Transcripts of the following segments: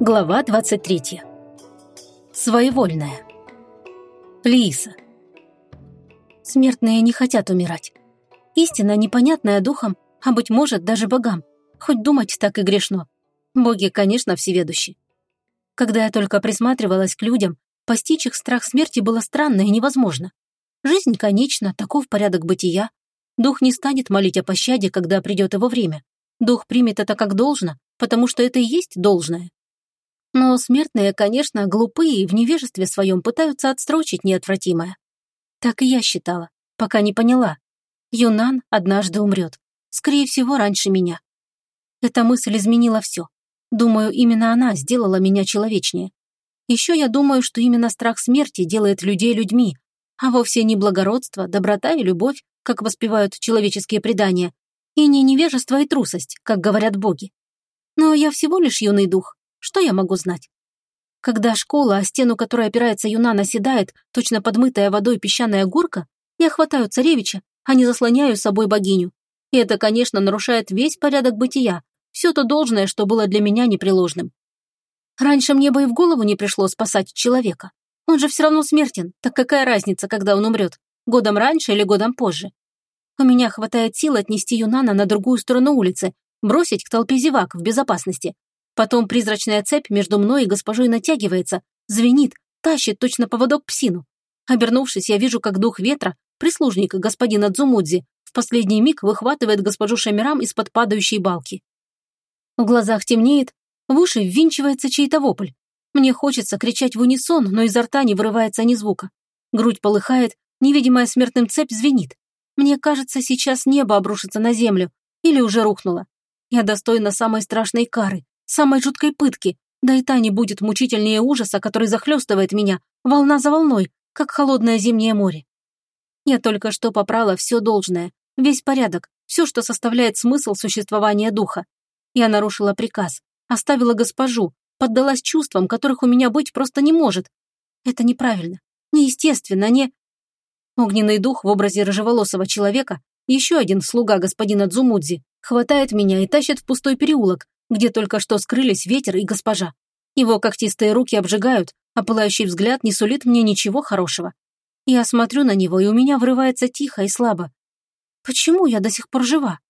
Глава 23. Своевольная. Лиса. Смертные не хотят умирать. Истина, непонятная духом, а, быть может, даже богам. Хоть думать так и грешно. Боги, конечно, всеведущи. Когда я только присматривалась к людям, постичь их страх смерти было странно и невозможно. Жизнь конечна, таков порядок бытия. Дух не станет молить о пощаде, когда придет его время. Дух примет это как должно, потому что это и есть должное. Но смертные, конечно, глупые и в невежестве своем пытаются отстрочить неотвратимое. Так и я считала, пока не поняла. Юнан однажды умрет. Скорее всего, раньше меня. Эта мысль изменила все. Думаю, именно она сделала меня человечнее. Еще я думаю, что именно страх смерти делает людей людьми, а вовсе не благородство, доброта и любовь, как воспевают человеческие предания, и не невежество и трусость, как говорят боги. Но я всего лишь юный дух, что я могу знать? Когда школа, о стену которой опирается юна, наседает, точно подмытая водой песчаная горка, я хватаю царевича, а не заслоняю собой богиню. И это, конечно, нарушает весь порядок бытия, все то должное, что было для меня непреложным. Раньше мне бы и в голову не пришло спасать человека. Он же все равно смертен, так какая разница, когда он умрет? Годом раньше или годом позже? У меня хватает сил отнести Юнана на другую сторону улицы, бросить к толпе зевак в безопасности, Потом призрачная цепь между мной и госпожой натягивается, звенит, тащит точно поводок псину. Обернувшись, я вижу, как дух ветра, прислужник господина Дзумудзи, в последний миг выхватывает госпожу Шамирам из-под падающей балки. В глазах темнеет, в уши ввинчивается чей-то вопль. Мне хочется кричать в унисон, но изо рта не вырывается ни звука. Грудь полыхает, невидимая смертным цепь звенит. Мне кажется, сейчас небо обрушится на землю или уже рухнуло. Я достойна самой страшной кары, самой жуткой пытки, да и та не будет мучительнее ужаса, который захлестывает меня, волна за волной, как холодное зимнее море. Я только что попрала все должное, весь порядок, все, что составляет смысл существования духа. Я нарушила приказ, оставила госпожу, поддалась чувствам, которых у меня быть просто не может. Это неправильно, неестественно, не... Огненный дух в образе рыжеволосого человека, еще один слуга господина Дзумудзи, хватает меня и тащит в пустой переулок, где только что скрылись ветер и госпожа. Его когтистые руки обжигают, а пылающий взгляд не сулит мне ничего хорошего. Я смотрю на него, и у меня вырывается тихо и слабо. Почему я до сих пор жива?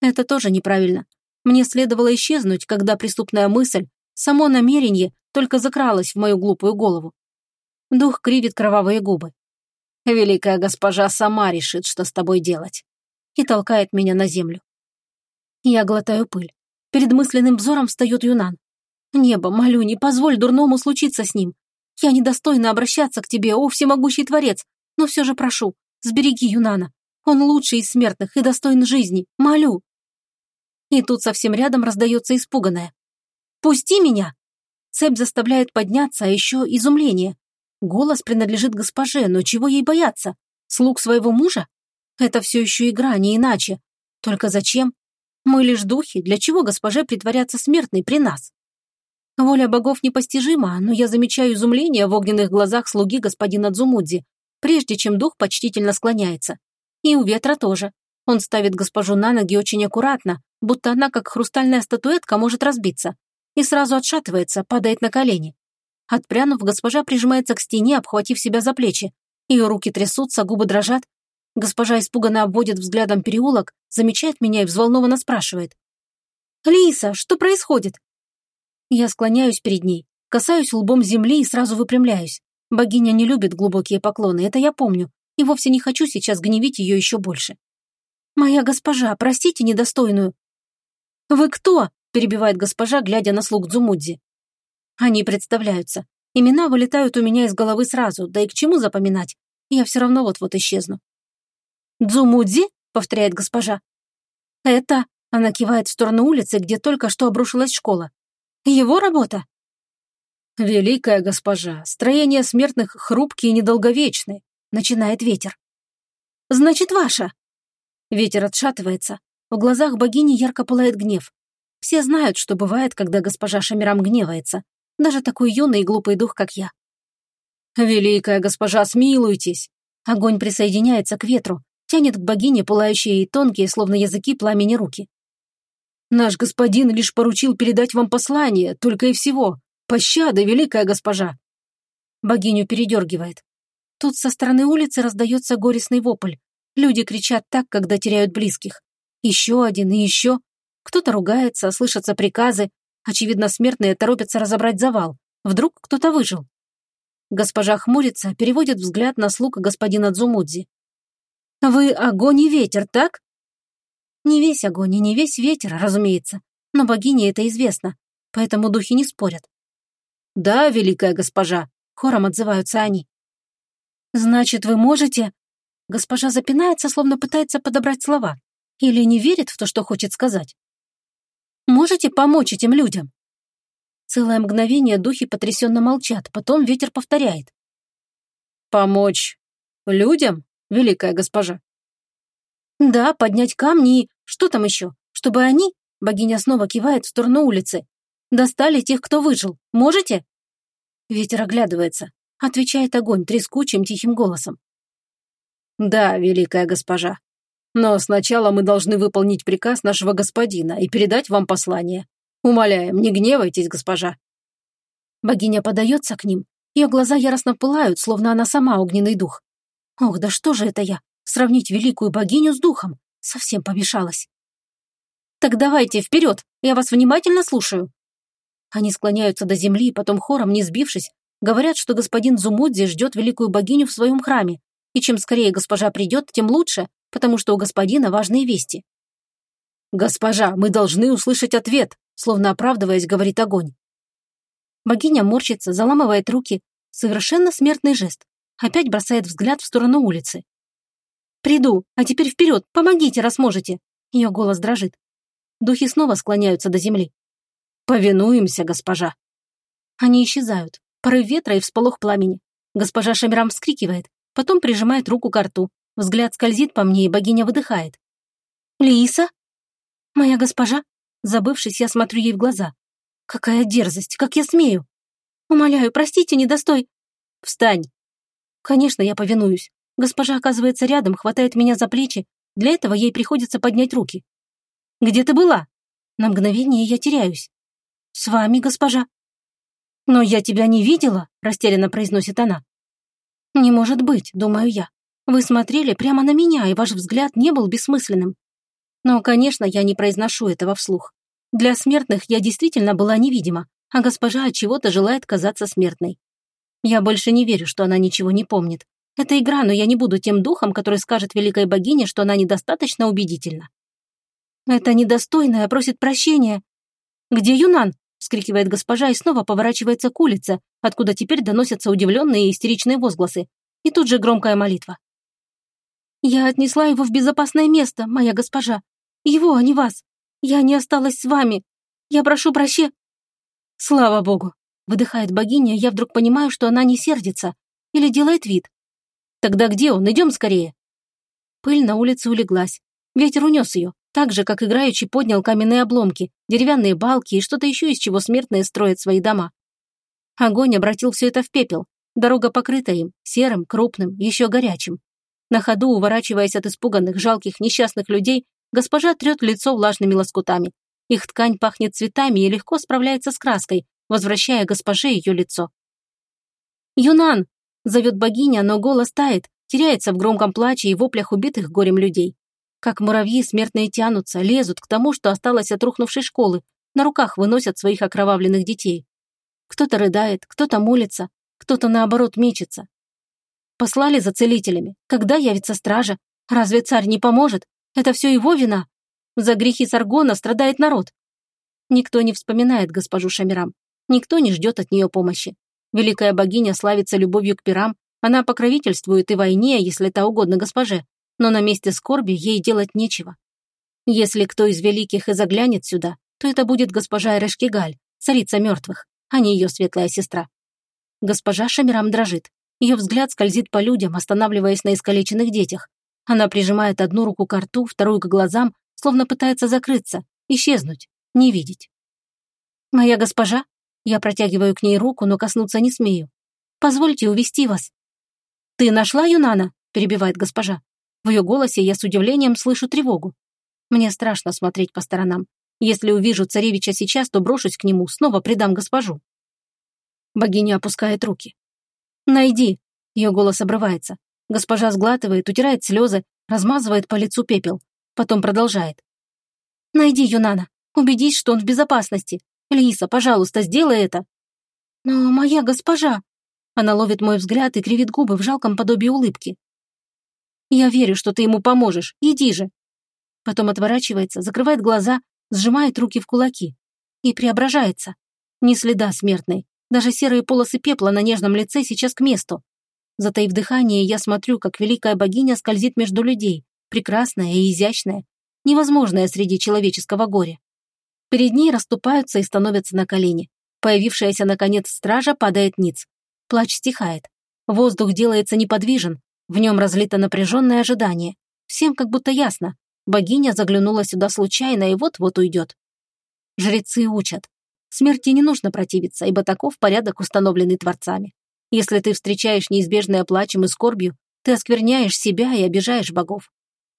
Это тоже неправильно. Мне следовало исчезнуть, когда преступная мысль, само намерение только закралось в мою глупую голову. Дух кривит кровавые губы. Великая госпожа сама решит, что с тобой делать. И толкает меня на землю. Я глотаю пыль. Перед мысленным взором встает Юнан. «Небо, молю, не позволь дурному случиться с ним. Я недостойна обращаться к тебе, о всемогущий Творец, но все же прошу, сбереги Юнана. Он лучший из смертных и достоин жизни. Молю!» И тут совсем рядом раздается испуганное. «Пусти меня!» Цепь заставляет подняться, а еще изумление. Голос принадлежит госпоже, но чего ей бояться? Слуг своего мужа? Это все еще игра, не иначе. Только зачем? Мы лишь духи, для чего госпоже притворяться смертной при нас? Воля богов непостижима, но я замечаю изумление в огненных глазах слуги господина Дзумудзи, прежде чем дух почтительно склоняется. И у ветра тоже. Он ставит госпожу на ноги очень аккуратно, будто она, как хрустальная статуэтка, может разбиться, и сразу отшатывается, падает на колени. Отпрянув, госпожа прижимается к стене, обхватив себя за плечи. Ее руки трясутся, губы дрожат, Госпожа испуганно обводит взглядом переулок, замечает меня и взволнованно спрашивает. «Лиса, что происходит?» Я склоняюсь перед ней, касаюсь лбом земли и сразу выпрямляюсь. Богиня не любит глубокие поклоны, это я помню, и вовсе не хочу сейчас гневить ее еще больше. «Моя госпожа, простите недостойную». «Вы кто?» – перебивает госпожа, глядя на слуг Дзумудзи. Они представляются. Имена вылетают у меня из головы сразу, да и к чему запоминать? Я все равно вот-вот исчезну. «Дзумудзи?» — повторяет госпожа. «Это...» — она кивает в сторону улицы, где только что обрушилась школа. «Его работа?» «Великая госпожа, строения смертных хрупкие и недолговечны», — начинает ветер. «Значит, ваша!» Ветер отшатывается. В глазах богини ярко пылает гнев. Все знают, что бывает, когда госпожа Шамирам гневается. Даже такой юный и глупый дух, как я. «Великая госпожа, смилуйтесь!» Огонь присоединяется к ветру, тянет к богине пылающие и тонкие, словно языки пламени руки. Наш господин лишь поручил передать вам послание, только и всего. Пощады, великая госпожа!» Богиню передергивает. Тут со стороны улицы раздается горестный вопль. Люди кричат так, когда теряют близких. Еще один и еще. Кто-то ругается, слышатся приказы. Очевидно, смертные торопятся разобрать завал. Вдруг кто-то выжил. Госпожа хмурится, переводит взгляд на слуг господина Дзумудзи. «Вы огонь и ветер, так?» Не весь огонь и не весь ветер, разумеется, но богине это известно, поэтому духи не спорят. «Да, великая госпожа», — хором отзываются они. «Значит, вы можете...» Госпожа запинается, словно пытается подобрать слова. Или не верит в то, что хочет сказать. «Можете помочь этим людям?» Целое мгновение духи потрясенно молчат, потом ветер повторяет. «Помочь людям, великая госпожа?» «Да, поднять камни и... Что там еще? Чтобы они...» Богиня снова кивает в сторону улицы. «Достали тех, кто выжил. Можете?» Ветер оглядывается. Отвечает огонь трескучим тихим голосом. «Да, великая госпожа. Но сначала мы должны выполнить приказ нашего господина и передать вам послание. Умоляем, не гневайтесь, госпожа». Богиня подается к ним. Ее глаза яростно пылают, словно она сама огненный дух. Ох, да что же это я? Сравнить великую богиню с духом. Совсем помешалась. «Так давайте, вперед! Я вас внимательно слушаю!» Они склоняются до земли, потом хором, не сбившись, говорят, что господин Зумудзи ждет великую богиню в своем храме, и чем скорее госпожа придет, тем лучше, потому что у господина важные вести. «Госпожа, мы должны услышать ответ!» словно оправдываясь, говорит огонь. Богиня морщится, заламывает руки. Совершенно смертный жест. Опять бросает взгляд в сторону улицы. «Приду, а теперь вперед, помогите, раз можете!» Ее голос дрожит. Духи снова склоняются до земли. «Повинуемся, госпожа!» Они исчезают. Порыв ветра и всполох пламени. Госпожа Шамирам вскрикивает, потом прижимает руку к рту. Взгляд скользит по мне, и богиня выдыхает. «Лиса?» «Моя госпожа?» Забывшись, я смотрю ей в глаза. Какая дерзость, как я смею? Умоляю, простите, недостой. Встань. Конечно, я повинуюсь. Госпожа оказывается рядом, хватает меня за плечи. Для этого ей приходится поднять руки. Где ты была? На мгновение я теряюсь. С вами, госпожа. Но я тебя не видела, растерянно произносит она. Не может быть, думаю я. Вы смотрели прямо на меня, и ваш взгляд не был бессмысленным. Но, конечно, я не произношу этого вслух. Для смертных я действительно была невидима, а госпожа от чего-то желает казаться смертной. Я больше не верю, что она ничего не помнит. Это игра, но я не буду тем духом, который скажет великой богине, что она недостаточно убедительна. Это недостойная просит прощения. «Где Юнан?» — вскрикивает госпожа и снова поворачивается к улице, откуда теперь доносятся удивленные и истеричные возгласы. И тут же громкая молитва. «Я отнесла его в безопасное место, моя госпожа. Его, а не вас. Я не осталась с вами. Я прошу прощения. Слава богу. Выдыхает богиня, я вдруг понимаю, что она не сердится. Или делает вид. Тогда где он? Идем скорее. Пыль на улице улеглась. Ветер унес ее, так же, как играючи поднял каменные обломки, деревянные балки и что-то еще, из чего смертные строят свои дома. Огонь обратил все это в пепел. Дорога покрыта им, серым, крупным, еще горячим. На ходу, уворачиваясь от испуганных, жалких, несчастных людей, Госпожа трет лицо влажными лоскутами. Их ткань пахнет цветами и легко справляется с краской, возвращая госпоже ее лицо. «Юнан!» — зовет богиня, но голос тает, теряется в громком плаче и воплях убитых горем людей. Как муравьи смертные тянутся, лезут к тому, что осталось от рухнувшей школы, на руках выносят своих окровавленных детей. Кто-то рыдает, кто-то молится, кто-то наоборот мечется. Послали за целителями. Когда явится стража? Разве царь не поможет? Это все его вина. За грехи Саргона страдает народ. Никто не вспоминает госпожу Шамирам. Никто не ждет от нее помощи. Великая богиня славится любовью к пирам. Она покровительствует и войне, если это угодно госпоже. Но на месте скорби ей делать нечего. Если кто из великих и заглянет сюда, то это будет госпожа Эрешкигаль, царица мертвых, а не ее светлая сестра. Госпожа Шамирам дрожит. Ее взгляд скользит по людям, останавливаясь на искалеченных детях. Она прижимает одну руку к рту, вторую к глазам, словно пытается закрыться, исчезнуть, не видеть. «Моя госпожа?» Я протягиваю к ней руку, но коснуться не смею. «Позвольте увести вас». «Ты нашла Юнана?» – перебивает госпожа. В ее голосе я с удивлением слышу тревогу. Мне страшно смотреть по сторонам. Если увижу царевича сейчас, то брошусь к нему, снова предам госпожу. Богиня опускает руки. «Найди!» Ее голос обрывается. Госпожа сглатывает, утирает слезы, размазывает по лицу пепел. Потом продолжает. «Найди Юнана. Убедись, что он в безопасности. Лиса, пожалуйста, сделай это». «Но моя госпожа...» Она ловит мой взгляд и кривит губы в жалком подобии улыбки. «Я верю, что ты ему поможешь. Иди же!» Потом отворачивается, закрывает глаза, сжимает руки в кулаки. И преображается. Ни следа смертной. Даже серые полосы пепла на нежном лице сейчас к месту. Затаив дыхание, я смотрю, как великая богиня скользит между людей, прекрасная и изящная, невозможная среди человеческого горя. Перед ней расступаются и становятся на колени. Появившаяся, наконец, стража падает ниц. Плач стихает. Воздух делается неподвижен, в нем разлито напряженное ожидание. Всем как будто ясно. Богиня заглянула сюда случайно и вот-вот уйдет. Жрецы учат. Смерти не нужно противиться, ибо таков порядок, установленный Творцами. Если ты встречаешь неизбежное плачем и скорбью, ты оскверняешь себя и обижаешь богов.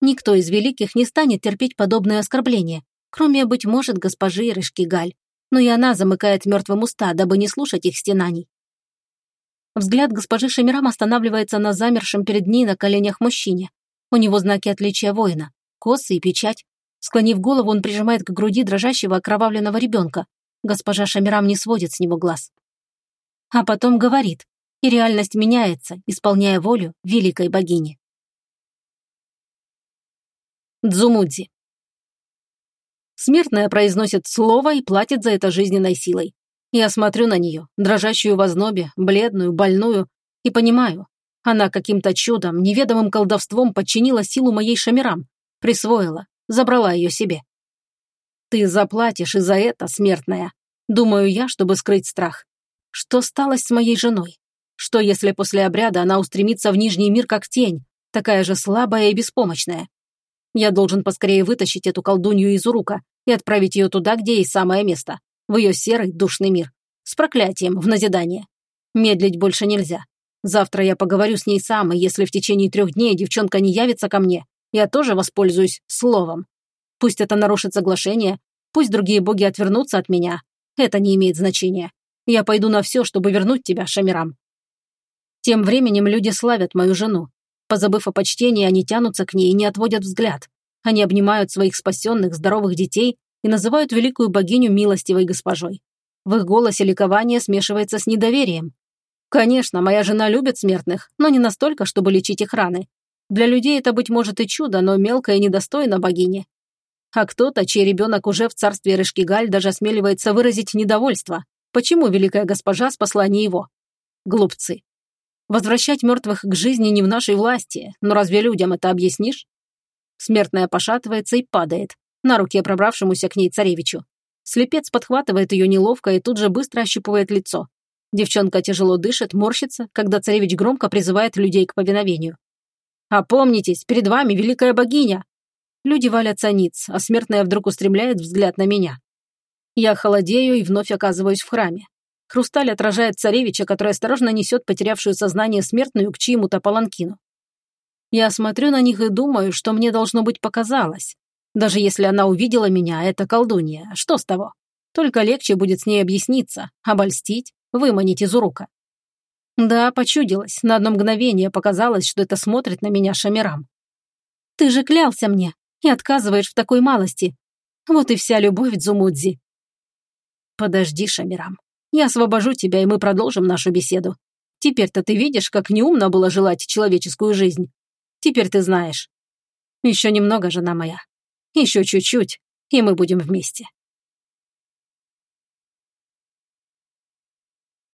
Никто из великих не станет терпеть подобное оскорбление, кроме, быть может, госпожи Рышкигаль. Но и она замыкает мертвым уста, дабы не слушать их стенаний. Взгляд госпожи Шамирам останавливается на замершем перед ней на коленях мужчине. У него знаки отличия воина, косы и печать. Склонив голову, он прижимает к груди дрожащего окровавленного ребенка. Госпожа Шамирам не сводит с него глаз. А потом говорит, и реальность меняется, исполняя волю великой богини. Дзумудзи. Смертная произносит слово и платит за это жизненной силой. Я смотрю на нее, дрожащую в ознобе, бледную, больную, и понимаю, она каким-то чудом, неведомым колдовством подчинила силу моей шамирам, присвоила, забрала ее себе. Ты заплатишь и за это, смертная, думаю я, чтобы скрыть страх. Что стало с моей женой? Что, если после обряда она устремится в Нижний мир как тень, такая же слабая и беспомощная? Я должен поскорее вытащить эту колдунью из урука и отправить ее туда, где ей самое место, в ее серый душный мир. С проклятием, в назидание. Медлить больше нельзя. Завтра я поговорю с ней сам, и если в течение трех дней девчонка не явится ко мне, я тоже воспользуюсь словом. Пусть это нарушит соглашение, пусть другие боги отвернутся от меня. Это не имеет значения. Я пойду на все, чтобы вернуть тебя, Шамирам. Тем временем люди славят мою жену. Позабыв о почтении, они тянутся к ней и не отводят взгляд. Они обнимают своих спасенных, здоровых детей и называют великую богиню милостивой госпожой. В их голосе ликование смешивается с недоверием. Конечно, моя жена любит смертных, но не настолько, чтобы лечить их раны. Для людей это, быть может, и чудо, но мелкое и недостойно богини. А кто-то, чей ребенок уже в царстве Рышкигаль, даже осмеливается выразить недовольство. Почему великая госпожа спасла не его? Глупцы. Возвращать мертвых к жизни не в нашей власти, но разве людям это объяснишь? Смертная пошатывается и падает, на руке пробравшемуся к ней царевичу. Слепец подхватывает ее неловко и тут же быстро ощупывает лицо. Девчонка тяжело дышит, морщится, когда царевич громко призывает людей к повиновению. «Опомнитесь, перед вами великая богиня!» Люди валятся ниц, а смертная вдруг устремляет взгляд на меня. Я холодею и вновь оказываюсь в храме. Хрусталь отражает царевича, который осторожно несет потерявшую сознание смертную к чьему-то паланкину. Я смотрю на них и думаю, что мне должно быть показалось. Даже если она увидела меня, это колдунья, что с того? Только легче будет с ней объясниться, обольстить, выманить из урука. Да, почудилось, на одно мгновение показалось, что это смотрит на меня Шамирам. Ты же клялся мне и отказываешь в такой малости. Вот и вся любовь Дзумудзи. Подожди, Шамирам. Я освобожу тебя, и мы продолжим нашу беседу. Теперь-то ты видишь, как неумно было желать человеческую жизнь. Теперь ты знаешь. Еще немного, жена моя. Еще чуть-чуть, и мы будем вместе.